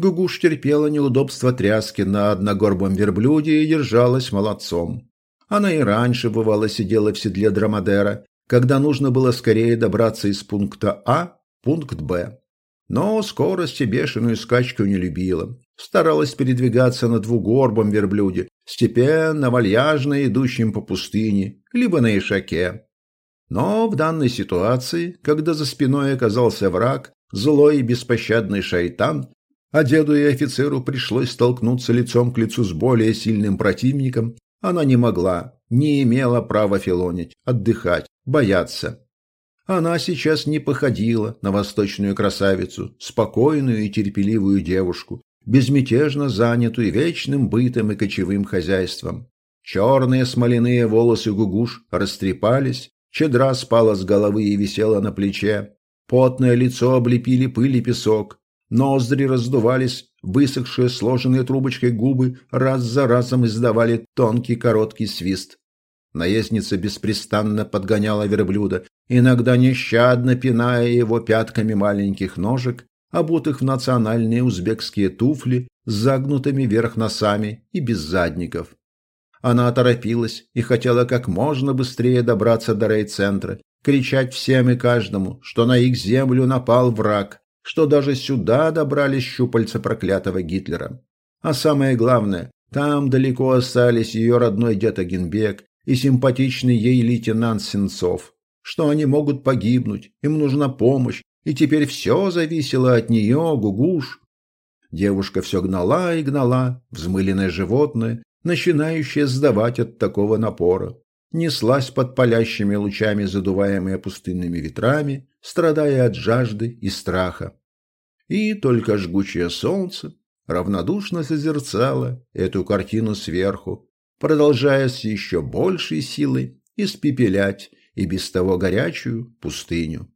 Гугуш терпела неудобства тряски на одногорбом верблюде и держалась молодцом. Она и раньше, бывало, сидела в седле драмадера, когда нужно было скорее добраться из пункта А в пункт Б. Но скорость и бешеную скачку не любила. Старалась передвигаться на двугорбом верблюде, степенно, вальяжно идущим по пустыне, либо на ишаке. Но в данной ситуации, когда за спиной оказался враг, злой и беспощадный шайтан, а деду и офицеру пришлось столкнуться лицом к лицу с более сильным противником, она не могла, не имела права филонить, отдыхать, бояться. Она сейчас не походила на восточную красавицу, спокойную и терпеливую девушку, безмятежно занятую вечным бытом и кочевым хозяйством. Черные смоляные волосы гугуш растрепались, чедра спала с головы и висела на плече, потное лицо облепили пыль и песок, ноздри раздувались, высохшие сложенные трубочкой губы раз за разом издавали тонкий короткий свист. Наездница беспрестанно подгоняла верблюда, иногда нещадно пиная его пятками маленьких ножек, обутых в национальные узбекские туфли с загнутыми вверх носами и без задников. Она торопилась и хотела как можно быстрее добраться до райцентра, кричать всем и каждому, что на их землю напал враг, что даже сюда добрались щупальца проклятого Гитлера. А самое главное, там далеко остались ее родной дед Агенбек и симпатичный ей лейтенант Сенцов, что они могут погибнуть, им нужна помощь, и теперь все зависело от нее, Гугуш. Девушка все гнала и гнала, взмыленное животное, начинающее сдавать от такого напора. Неслась под палящими лучами, задуваемые пустынными ветрами, страдая от жажды и страха. И только жгучее солнце равнодушно созерцало эту картину сверху, продолжая с еще большей силой испепелять и без того горячую пустыню.